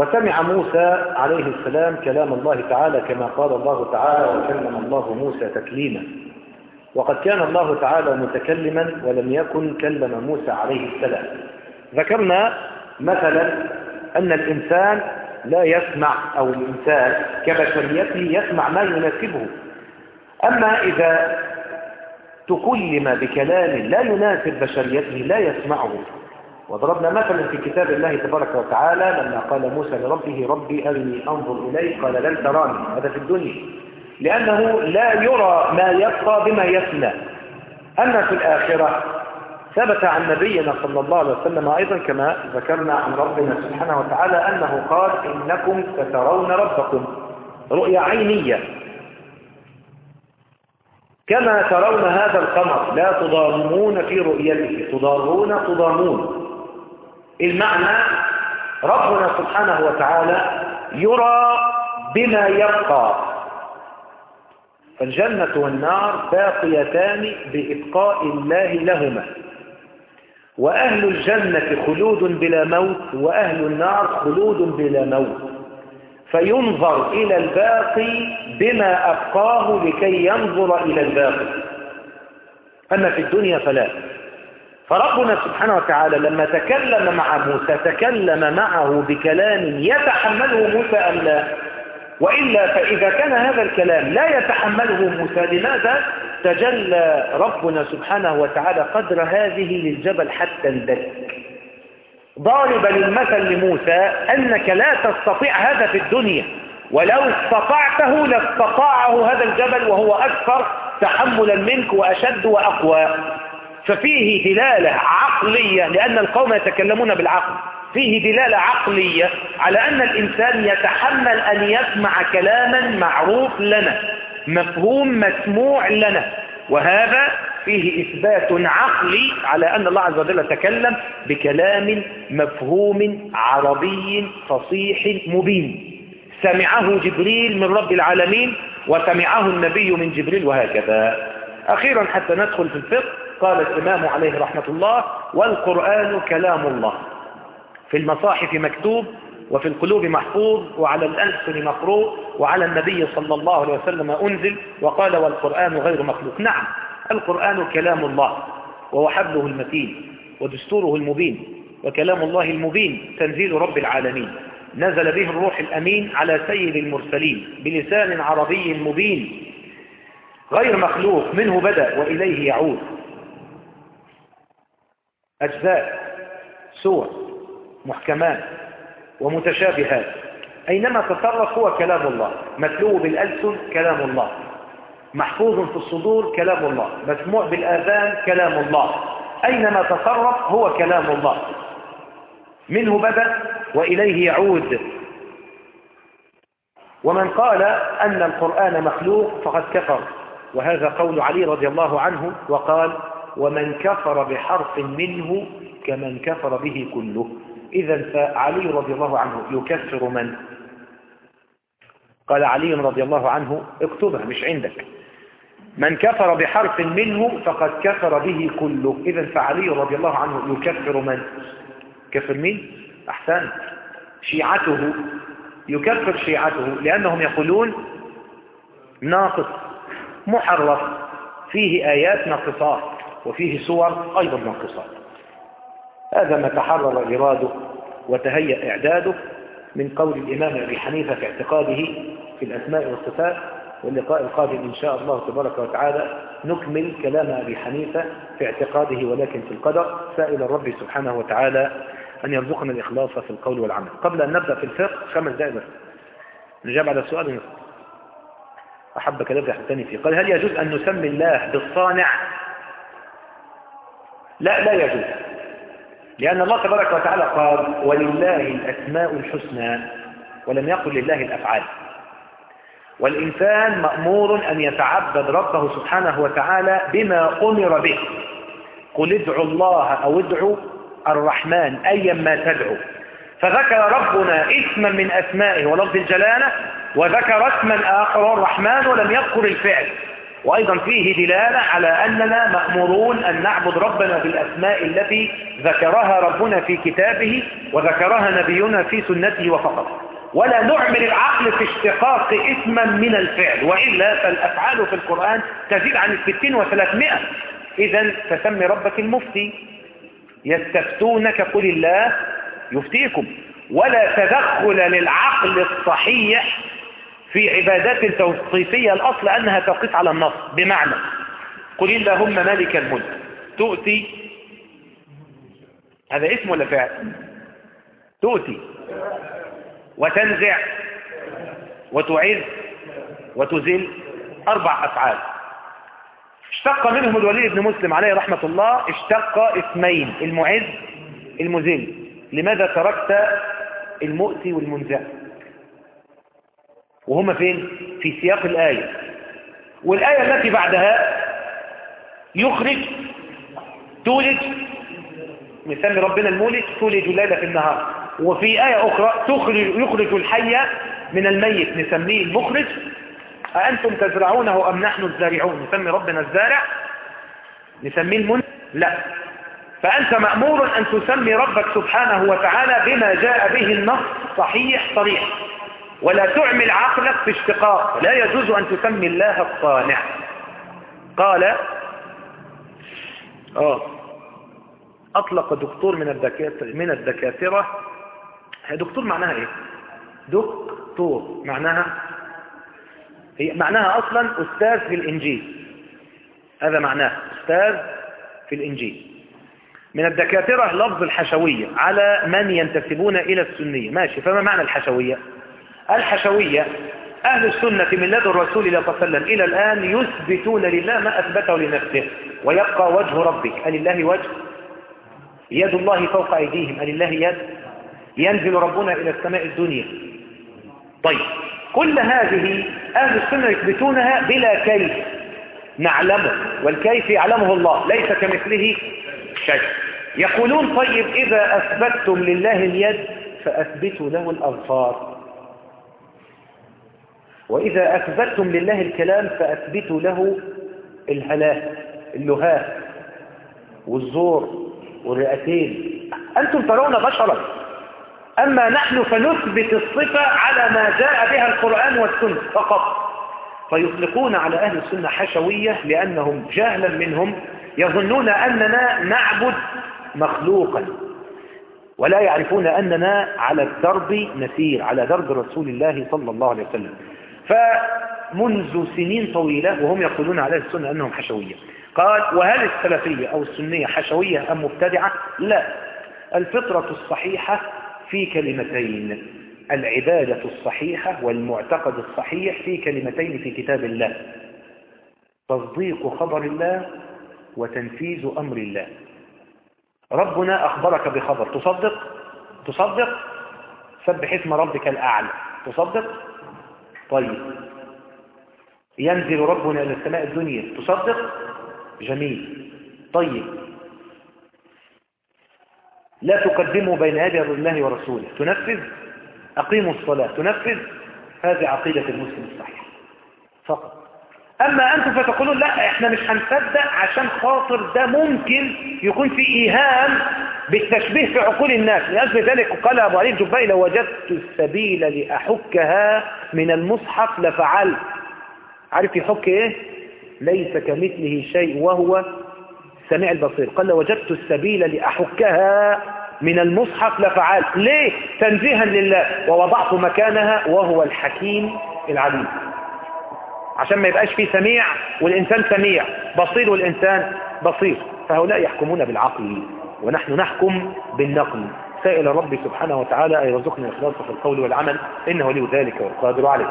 وسمع موسى عليه السلام كلام الله تعالى كما قال الله تعالى وكلم الله موسى تكليما. وقد كان الله تعالى متكلما ولم يكن كلم موسى عليه السلام. ذكرنا مثلا أن الإنسان لا يسمع أو الإنسان كبشريته يسمع ما يناسبه. أما إذا تكلم بكلام لا يناسب بشريته لا يسمعه. وضربنا مثلا في كتاب الله تبارك وتعالى لما قال موسى لربه ربي أرني أنظر إليك. قال لن تراني. هذا في الدنيا. لأنه لا يرى ما يبقى بما يفنى أما في الآخرة ثبت عن نبينا صلى الله عليه وسلم أيضا كما ذكرنا عن ربنا سبحانه وتعالى أنه قال إنكم سترون ربكم. رؤيا عينية. كما ترون هذا القمر لا تضامون في رؤيته. تضارون تضامون. المعنى ربنا سبحانه وتعالى يرى بما يبقى. فالجنة والنار باقيتان بإبقاء الله لهما. وأهل الجنة خلود بلا موت وأهل النار خلود بلا موت. فينظر إلى الباقي بما أبقاه لكي ينظر إلى الباقي. أما في الدنيا فلا. فربنا سبحانه وتعالى لما تكلم مع موسى تكلم معه بكلام يتحمله موسى أم لا؟ وإلا فإذا كان هذا الكلام لا يتحمله موسى لماذا؟ تجلى ربنا سبحانه وتعالى قدر هذه للجبل حتى اندك ضاربا المثل لموسى أنك لا تستطيع هذا في الدنيا ولو استطعته لاستطاعه هذا الجبل وهو أكثر تحملا منك وأشد وأقوى. ففيه دلالة عقلية لأن القوم يتكلمون بالعقل. فيه دلالة عقلية على أن الإنسان يتحمل أن يسمع كلاما معروف لنا مفهوم مسموع لنا. وهذا فيه إثبات عقلي على أن الله عز وجل تكلم بكلام مفهوم عربي فصيح مبين. سمعه جبريل من رب العالمين وسمعه النبي من جبريل وهكذا. أخيرا حتى ندخل في الفقه قال الإمام عليه رحمة الله والقرآن كلام الله. في المصاحف مكتوب وفي القلوب محفوظ وعلى الألسن مقروء وعلى النبي صلى الله عليه وسلم أنزل وقال والقرآن غير مخلوق. نعم القرآن كلام الله وهو حبله المتين ودستوره المبين وكلام الله المبين تنزيل رب العالمين. نزل به الروح الأمين على سيد المرسلين بلسان عربي مبين. غير مخلوق منه بدأ وإليه يعود. أجزاء سور محكمات ومتشابهات. أينما تصرف هو كلام الله متلو بالألسن كلام الله محفوظ في الصدور كلام الله مسموع بالآذان كلام الله. أينما تصرف هو كلام الله. منه بدأ وإليه يعود. ومن قال أن القرآن مخلوق فقد كفر وهذا قول علي رضي الله عنه وقال ومن كفر بحرف منه كمن كفر به كله. إذا فعلي رضي الله عنه يكفر من؟ قال علي رضي الله عنه اكتبها مش عندك. من كفر بحرف منه فقد كفر به كله. إذا فعلي رضي الله عنه يكفر من؟ كفر مين؟ أحسن. شيعته. يكفر شيعته لأنهم يقولون ناقص محرف فيه آيات ناقصات. وفيه صور أيضا ناقصات. هذا ما تحرر إراده وتهيأ إعداده من قول الإمام أبي حنيفة في اعتقاده في الأسماء والصفات واللقاء القادم إن شاء الله تبارك وتعالى نكمل كلام أبي حنيفة في اعتقاده ولكن في القدر. سائل الرب سبحانه وتعالى أن يرزقنا الإخلاص في القول والعمل. قبل أن نبدأ في الفقه خمس دقائق بس نجاب على السؤال أحبك نبدأ الثاني فيه قال هل يجوز أن نسمي الله بالصانع لا لا يجوز. لأن الله تبارك وتعالى قال ولله الأسماء الحسنى ولم يقل لله الأفعال. والإنسان مأمور أن يتعبد ربه سبحانه وتعالى بما أمر به. قل ادعوا الله أو ادعوا الرحمن أيا ما تدعو. فذكر ربنا اسما من أسمائه ولفظ الجلالة وذكر اسما آخر الرحمن ولم يذكر الفعل. وأيضا فيه دلالة على أننا مأمورون أن نعبد ربنا بالأسماء التي ذكرها ربنا في كتابه وذكرها نبينا في سنته وفقط ولا نعمل العقل في اشتقاق اسما من الفعل وإلا فالأفعال في القرآن تزيد عن الستين وثلاثمائة. إذا فسمي ربك المفتي. يستفتونك قل الله يفتيكم. ولا تدخل للعقل الصحيح في عبادات توقيفية الأصل أنها توقيف على النص بمعنى قل اللهم مالك الملك تؤتي هذا اسم ولا فعل؟ تؤتي وتنزع وتعز وتزل أربع أفعال. اشتق منهم الوليد بن مسلم عليه رحمة الله اشتق اسمين المعز المزل لماذا تركت المؤتي والمنزع؟ وهما فين؟ في سياق الآية. والآية التي بعدها يخرج تولج نسمي ربنا المولد تولج الليل في النهار. وفي آية أخرى تخرج يخرج الحي من الميت نسميه المخرج. أأنتم تزرعونه أم نحن الزارعون؟ نسمي ربنا الزارع. نسميه المن لا. فأنت مأمور أن تسمي ربك سبحانه وتعالى بما جاء به النص صحيح صريح. ولا تعمل عقلك في اشتقاق. لا يجوز أن تسمي الله الصانع. قال آه أطلق دكتور من الدكاترة, من الدكاترة. دكتور معناها إيه؟ دكتور. معناها هي معناها أصلا أستاذ في الإنجيل. هذا معناه أستاذ في الإنجيل. من الدكاترة لفظ الحشوية على من ينتسبون إلى السنية. ماشي فما معنى الحشوية؟ الحشوية. أهل السنة من لدى الرسول صلى الله عليه وسلم إلى الآن يثبتون لله ما أثبته لنفسه. ويبقى وجه ربك. أل ألله وجه؟ يد الله فوق أيديهم. أل ألله يد؟ ينزل ربنا إلى السماء الدنيا. طيب كل هذه أهل السنة يثبتونها بلا كيف نعلمه. والكيف يعلمه الله. ليس كمثله شيء. يقولون طيب إذا أثبتتم لله اليد فأثبتوا له الأظفار وإذا أثبتتم لله الكلام فأثبتوا له الهلاك اللهاه والزور والرئتين. أنتم ترون بشرا. أما نحن فنثبت الصفة على ما جاء بها القرآن والسنة فقط. فيطلقون على أهل السنة حشوية لأنهم جهلا منهم يظنون أننا نعبد مخلوقا. ولا يعرفون أننا على الدرب نسير على درب رسول الله صلى الله عليه وسلم. فمنذ سنين طويلة وهم يقولون على السنة أنهم حشوية. قال وهل السلفية أو السنية حشوية أم مبتدعة؟ لا. الفطرة الصحيحة في كلمتين العبادة الصحيحة والمعتقد الصحيح في كلمتين في كتاب الله. تصديق خبر الله وتنفيذ أمر الله. ربنا أخبرك بخبر. تصدق؟ تصدق. سبح اسم ربك الأعلى. تصدق؟ طيب. ينزل ربنا إلى السماء الدنيا. تصدق؟ جميل. طيب. لا تقدموا بين يدي الله ورسوله. تنفذ؟ أقيموا الصلاة. تنفذ؟ هذه عقيدة المسلم الصحيح. فقط. أما أنتم فتقولون لا إحنا مش هنصدق عشان خاطر ده ممكن يكون في إيهام بالتشبيه في عقول الناس. لأجل ذلك قال أبو علي الجبائي لو وجدت السبيل لأحكها من المصحف لفعلت. عارف يحك إيه؟ ليس كمثله شيء وهو السميع البصير. قال لو وجدت السبيل لأحكها من المصحف لفعلت. ليه؟ تنزيها لله. ووضعت مكانها وهو الحكيم العليم. عشان ما يبقاش فيه سميع والإنسان سميع. بصير والإنسان بصير. فهؤلاء يحكمون بالعقل. ونحن نحكم بالنقل. سائل ربي سبحانه وتعالى أن يرزقنا الإخلاص في القول والعمل إنه لي ذلك والقادر عليه.